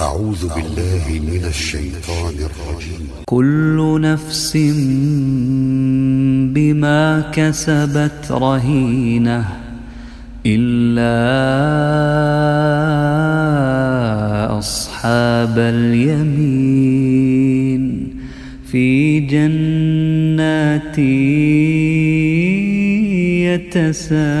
أعوذ بالله من الشيطان الرجيم. كل نفس بما كسبت رهينة إلا أصحاب اليمين في جنات يتساءلون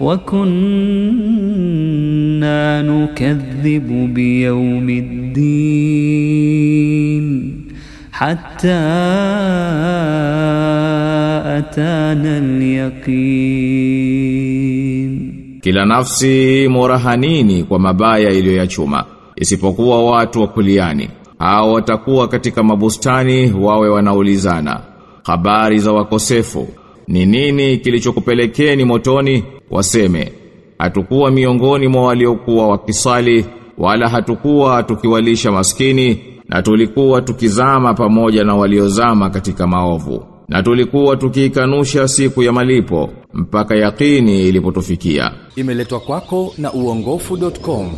وكنا نكذب بيوم الدين حتى أتانا اليقين Kila nafsi morahanini kwa mabaya iliyoyachuma isipokuwa watu wa kuliani hao watakuwa katika mabustani wawe wanaulizana habari za wakosefu ni nini kilichokupelekeni motoni Waseme hatukuwa miongoni mwa waliokuwa wakisali wala hatukuwa tukiwalisha maskini na tulikuwa tukizama pamoja na waliozama katika maovu na tulikuwa tukiikanusha siku ya malipo mpaka yakini ilipotufikia. Imeletwa kwako na uongofu.com